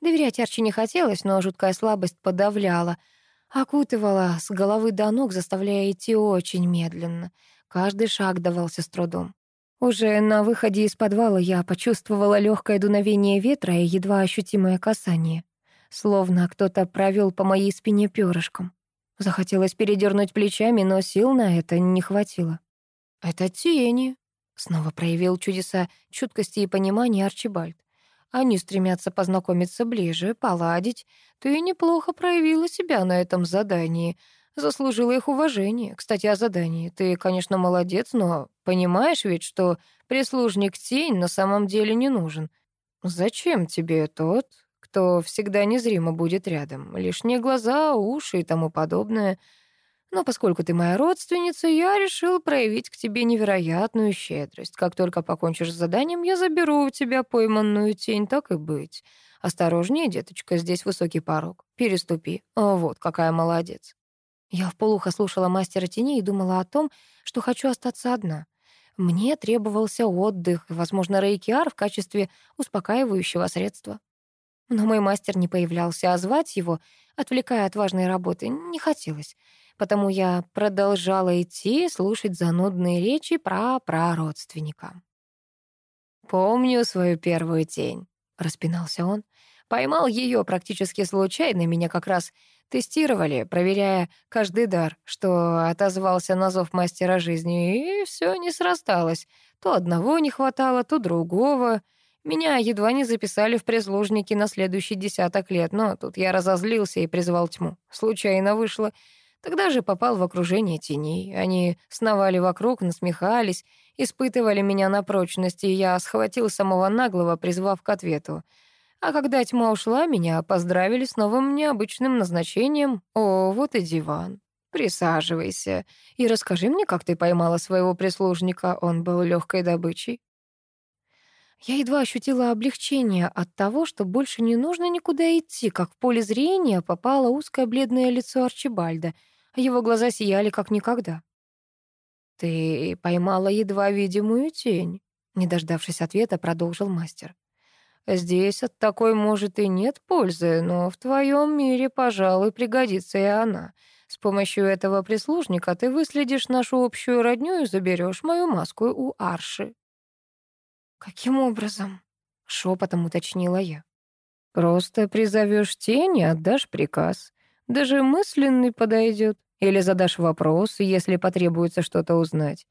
Доверять Арчи не хотелось, но жуткая слабость подавляла — окутывала с головы до ног, заставляя идти очень медленно. Каждый шаг давался с трудом. Уже на выходе из подвала я почувствовала легкое дуновение ветра и едва ощутимое касание. Словно кто-то провел по моей спине перышком. Захотелось передернуть плечами, но сил на это не хватило. «Это тени», — снова проявил чудеса чуткости и понимания Арчибальд. Они стремятся познакомиться ближе, поладить. Ты неплохо проявила себя на этом задании. Заслужила их уважение. Кстати, о задании. Ты, конечно, молодец, но понимаешь ведь, что прислужник тень на самом деле не нужен. Зачем тебе тот, кто всегда незримо будет рядом? Лишние глаза, уши и тому подобное — но поскольку ты моя родственница, я решил проявить к тебе невероятную щедрость. Как только покончишь с заданием, я заберу у тебя пойманную тень, так и быть. Осторожнее, деточка, здесь высокий порог. Переступи. О, вот, какая молодец. Я вполуха слушала мастера тени и думала о том, что хочу остаться одна. Мне требовался отдых и, возможно, рейкиар в качестве успокаивающего средства. Но мой мастер не появлялся, а звать его, отвлекая от важной работы, не хотелось потому я продолжала идти слушать занудные речи про прародственника. «Помню свою первую тень», — распинался он. «Поймал ее практически случайно, меня как раз тестировали, проверяя каждый дар, что отозвался на зов мастера жизни, и все не срасталось. То одного не хватало, то другого». Меня едва не записали в прислужники на следующий десяток лет, но тут я разозлился и призвал тьму. Случайно вышло. Тогда же попал в окружение теней. Они сновали вокруг, насмехались, испытывали меня на прочность, и я схватил самого наглого, призвав к ответу. А когда тьма ушла, меня поздравили с новым необычным назначением. О, вот и диван. Присаживайся и расскажи мне, как ты поймала своего прислужника. Он был легкой добычей. Я едва ощутила облегчение от того, что больше не нужно никуда идти, как в поле зрения попало узкое бледное лицо Арчибальда, а его глаза сияли как никогда. «Ты поймала едва видимую тень», — не дождавшись ответа, продолжил мастер. «Здесь от такой, может, и нет пользы, но в твоем мире, пожалуй, пригодится и она. С помощью этого прислужника ты выследишь нашу общую родню и заберешь мою маску у Арши». Каким образом? Шепотом уточнила я. Просто призовешь тень и отдашь приказ. Даже мысленный подойдет. Или задашь вопрос, если потребуется что-то узнать.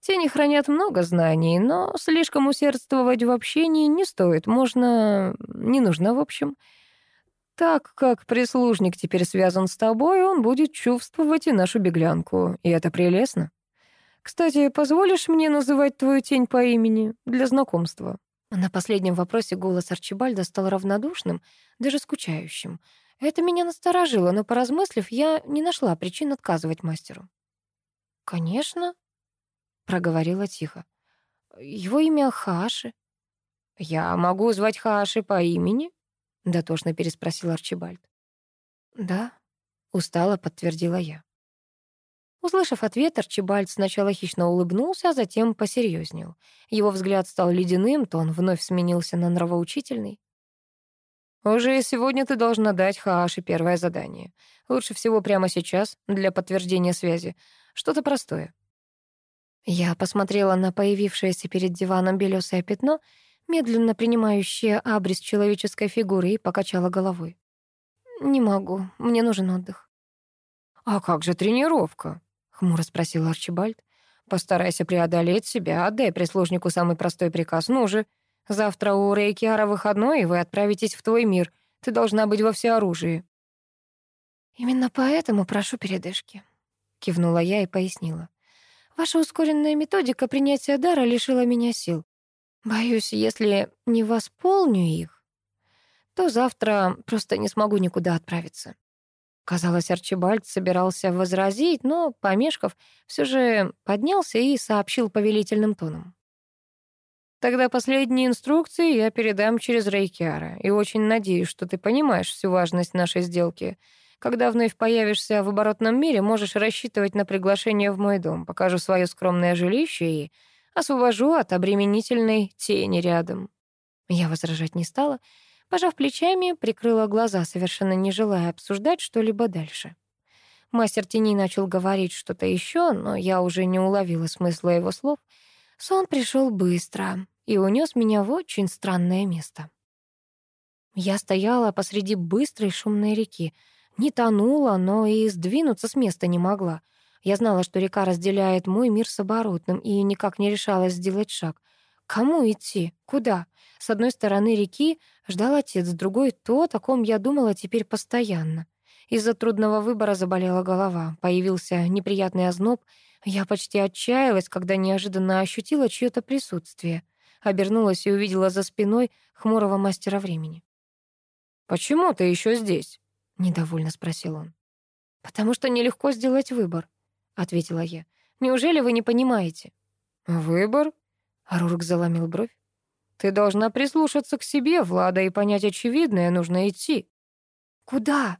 Тени хранят много знаний, но слишком усердствовать в общении не стоит. Можно... не нужно, в общем. Так как прислужник теперь связан с тобой, он будет чувствовать и нашу беглянку. И это прелестно. Кстати, позволишь мне называть твою тень по имени для знакомства?» На последнем вопросе голос Арчибальда стал равнодушным, даже скучающим. Это меня насторожило, но, поразмыслив, я не нашла причин отказывать мастеру. «Конечно», — проговорила тихо. «Его имя Хаши». «Я могу звать Хаши по имени?» — дотошно переспросил Арчибальд. «Да», — устало подтвердила я. Услышав ответ, Арчибальд сначала хищно улыбнулся, а затем посерьезнел. Его взгляд стал ледяным, то он вновь сменился на нравоучительный. «Уже сегодня ты должна дать Хааше первое задание. Лучше всего прямо сейчас, для подтверждения связи. Что-то простое». Я посмотрела на появившееся перед диваном белёсое пятно, медленно принимающее абрис человеческой фигуры, и покачала головой. «Не могу, мне нужен отдых». «А как же тренировка?» Хмуро спросил Арчибальд. «Постарайся преодолеть себя, отдай прислужнику самый простой приказ. Ну же, завтра у Рейкиара выходной, и вы отправитесь в твой мир. Ты должна быть во всеоружии». «Именно поэтому прошу передышки», — кивнула я и пояснила. «Ваша ускоренная методика принятия дара лишила меня сил. Боюсь, если не восполню их, то завтра просто не смогу никуда отправиться». Казалось, Арчибальд собирался возразить, но Помешков все же поднялся и сообщил повелительным тоном. «Тогда последние инструкции я передам через Рейкиара, и очень надеюсь, что ты понимаешь всю важность нашей сделки. Когда вновь появишься в оборотном мире, можешь рассчитывать на приглашение в мой дом, покажу свое скромное жилище и освобожу от обременительной тени рядом». Я возражать не стала, — Пожав плечами, прикрыла глаза, совершенно не желая обсуждать что-либо дальше. Мастер тени начал говорить что-то еще, но я уже не уловила смысла его слов. Сон пришел быстро и унес меня в очень странное место. Я стояла посреди быстрой шумной реки. Не тонула, но и сдвинуться с места не могла. Я знала, что река разделяет мой мир с оборотным, и никак не решалась сделать шаг. Кому идти? Куда? С одной стороны реки ждал отец, с другой — то, о ком я думала теперь постоянно. Из-за трудного выбора заболела голова, появился неприятный озноб. Я почти отчаялась, когда неожиданно ощутила чьё-то присутствие. Обернулась и увидела за спиной хмурого мастера времени. «Почему ты еще здесь?» — недовольно спросил он. «Потому что нелегко сделать выбор», — ответила я. «Неужели вы не понимаете?» «Выбор?» Арурук заломил бровь. «Ты должна прислушаться к себе, Влада, и понять очевидное, нужно идти». «Куда?»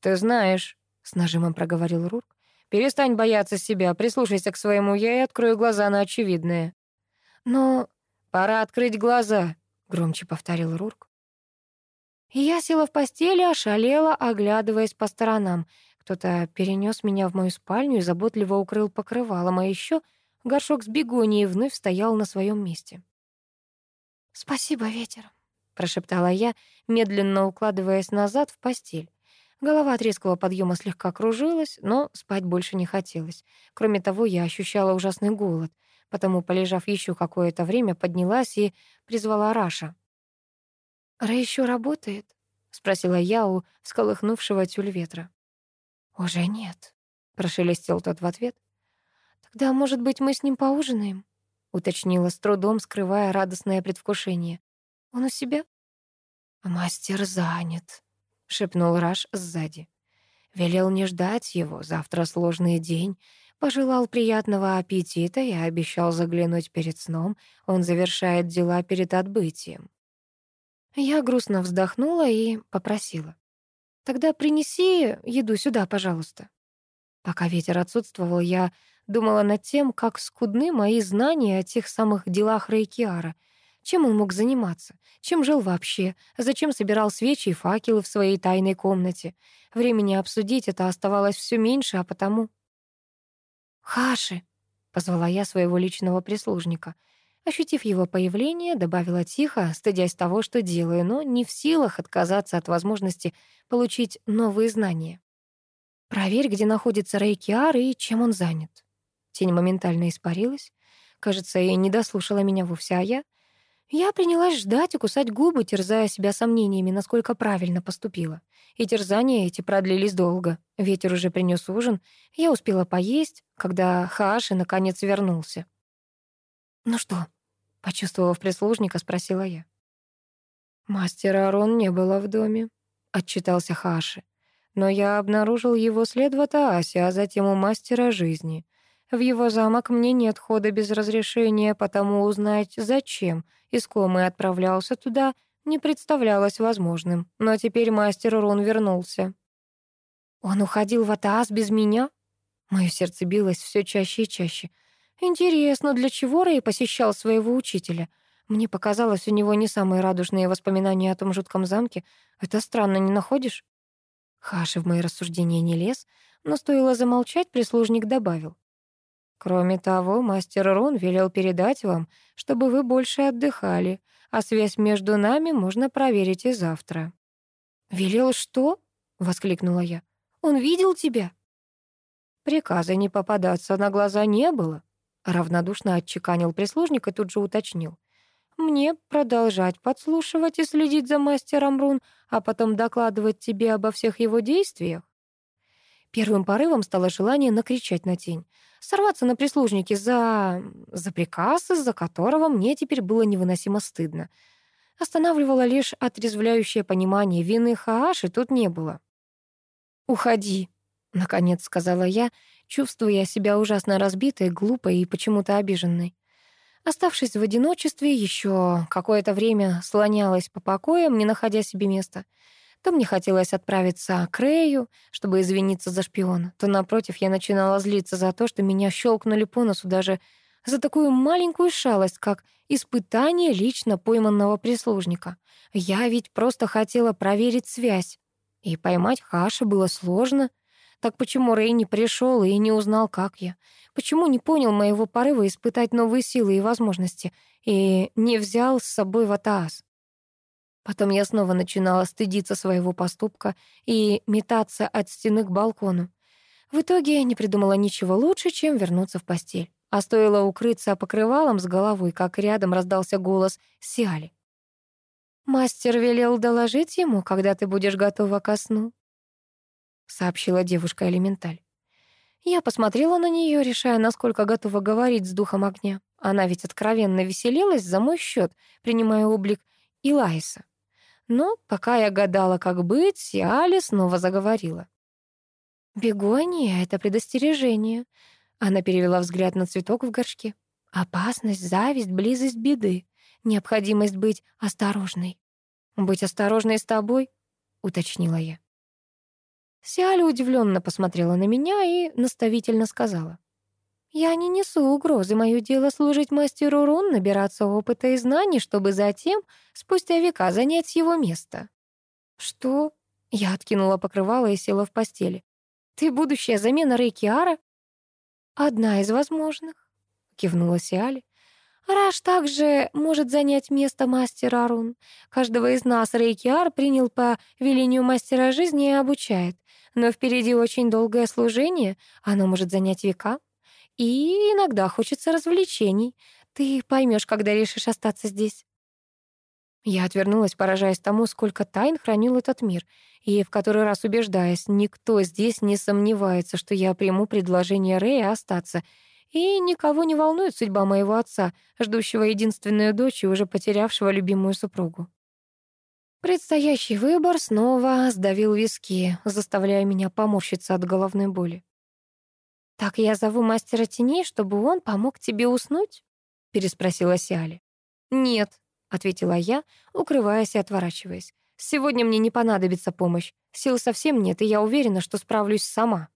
«Ты знаешь», — с нажимом проговорил Рурк. «Перестань бояться себя, прислушайся к своему я и открою глаза на очевидное». «Но пора открыть глаза», — громче повторил Рурк. И я села в постели, ошалела, оглядываясь по сторонам. Кто-то перенес меня в мою спальню и заботливо укрыл покрывалом, а еще Горшок с бегонией вновь стоял на своем месте. «Спасибо, ветер», — прошептала я, медленно укладываясь назад в постель. Голова от резкого подъема слегка кружилась, но спать больше не хотелось. Кроме того, я ощущала ужасный голод, потому, полежав еще какое-то время, поднялась и призвала Раша. Ра еще работает?» — спросила я у всколыхнувшего тюль ветра. «Уже нет», — прошелестел тот в ответ. «Тогда, может быть, мы с ним поужинаем?» — уточнила с трудом, скрывая радостное предвкушение. «Он у себя?» «Мастер занят», — шепнул Раш сзади. Велел не ждать его, завтра сложный день. Пожелал приятного аппетита и обещал заглянуть перед сном. Он завершает дела перед отбытием. Я грустно вздохнула и попросила. «Тогда принеси еду сюда, пожалуйста». Пока ветер отсутствовал, я Думала над тем, как скудны мои знания о тех самых делах Рейкиара. Чем он мог заниматься? Чем жил вообще? Зачем собирал свечи и факелы в своей тайной комнате? Времени обсудить это оставалось все меньше, а потому... «Хаши!» — позвала я своего личного прислужника. Ощутив его появление, добавила тихо, стыдясь того, что делаю, но не в силах отказаться от возможности получить новые знания. «Проверь, где находится Рейкиар и чем он занят». Тень моментально испарилась. Кажется, и не дослушала меня вовсе, а я... Я принялась ждать и кусать губы, терзая себя сомнениями, насколько правильно поступила. И терзания эти продлились долго. Ветер уже принёс ужин. Я успела поесть, когда Хааши наконец вернулся. «Ну что?» — почувствовав прислужника, спросила я. «Мастера Арон не было в доме», — отчитался Хааши. «Но я обнаружил его след в Атаасе, а затем у мастера жизни». В его замок мне нет хода без разрешения, потому узнать, зачем искомый отправлялся туда, не представлялось возможным. Но теперь мастер Рун вернулся. «Он уходил в Атаас без меня?» Мое сердце билось все чаще и чаще. «Интересно, для чего Рэй посещал своего учителя?» Мне показалось, у него не самые радужные воспоминания о том жутком замке. Это странно, не находишь? Хаши в мои рассуждения не лез, но стоило замолчать, прислужник добавил. Кроме того, мастер Рун велел передать вам, чтобы вы больше отдыхали, а связь между нами можно проверить и завтра». «Велел что?» — воскликнула я. «Он видел тебя?» «Приказа не попадаться на глаза не было», — равнодушно отчеканил прислужник и тут же уточнил. «Мне продолжать подслушивать и следить за мастером Рун, а потом докладывать тебе обо всех его действиях?» Первым порывом стало желание накричать на тень. Сорваться на прислужники за... за приказ, из-за которого мне теперь было невыносимо стыдно. Останавливало лишь отрезвляющее понимание вины Хааши тут не было. «Уходи», — наконец сказала я, чувствуя себя ужасно разбитой, глупой и почему-то обиженной. Оставшись в одиночестве, еще какое-то время слонялась по покоям, не находя себе места — то мне хотелось отправиться к Рэю, чтобы извиниться за шпиона, то, напротив, я начинала злиться за то, что меня щелкнули по носу даже за такую маленькую шалость, как испытание лично пойманного прислужника. Я ведь просто хотела проверить связь. И поймать Хаша было сложно. Так почему Рэй не пришел и не узнал, как я? Почему не понял моего порыва испытать новые силы и возможности и не взял с собой в Атаас? Потом я снова начинала стыдиться своего поступка и метаться от стены к балкону. В итоге я не придумала ничего лучше, чем вернуться в постель. А стоило укрыться покрывалом с головой, как рядом раздался голос Сиали. «Мастер велел доложить ему, когда ты будешь готова ко сну», — сообщила девушка-элементаль. Я посмотрела на нее, решая, насколько готова говорить с духом огня. Она ведь откровенно веселилась за мой счет, принимая облик Илайса. Но пока я гадала, как быть, Яли снова заговорила. «Бегония — это предостережение». Она перевела взгляд на цветок в горшке. «Опасность, зависть, близость беды. Необходимость быть осторожной». «Быть осторожной с тобой?» — уточнила я. Сиаля удивленно посмотрела на меня и наставительно сказала. Я не несу угрозы, мое дело служить мастеру рун, набираться опыта и знаний, чтобы затем, спустя века, занять его место. Что? Я откинула покрывало и села в постели. Ты будущая замена Рейкиара? Одна из возможных, кивнула Сиали. Раш также может занять место мастера рун. Каждого из нас Рейкиар принял по велению мастера жизни и обучает. Но впереди очень долгое служение, оно может занять века. И иногда хочется развлечений. Ты поймешь, когда решишь остаться здесь. Я отвернулась, поражаясь тому, сколько тайн хранил этот мир, и в который раз убеждаясь, никто здесь не сомневается, что я приму предложение Рэя остаться, и никого не волнует судьба моего отца, ждущего единственную дочь и уже потерявшего любимую супругу. Предстоящий выбор снова сдавил виски, заставляя меня поморщиться от головной боли. «Так я зову мастера теней, чтобы он помог тебе уснуть?» — переспросила Сиали. «Нет», — ответила я, укрываясь и отворачиваясь. «Сегодня мне не понадобится помощь. Сил совсем нет, и я уверена, что справлюсь сама».